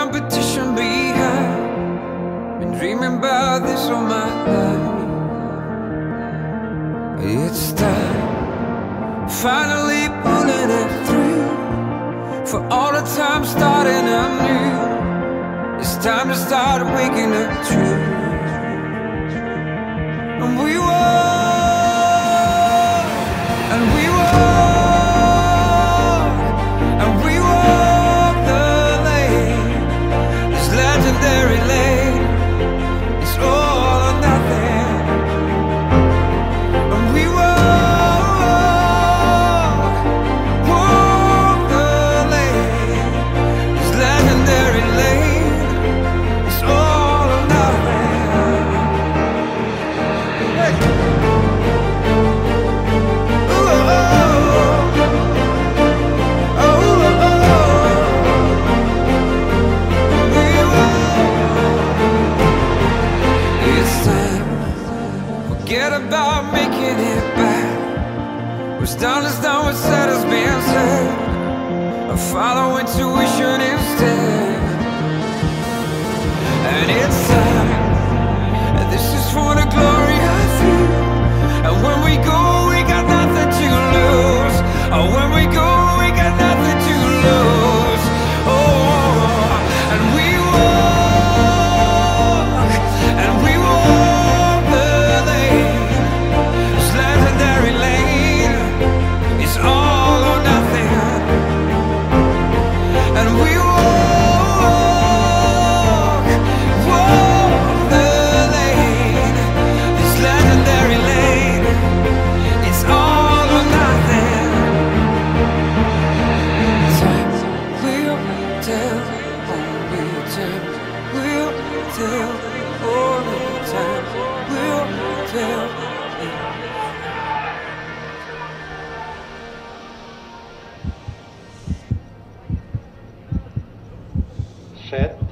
competition behind. Been dreaming about this all my life. It's time, finally pulling it through. For all the time starting anew. It's time to start waking up true. Forget about making it back. What's done is done, what's said has been said. I follow intuition instead. And it's time. Tell, time will tell. Set.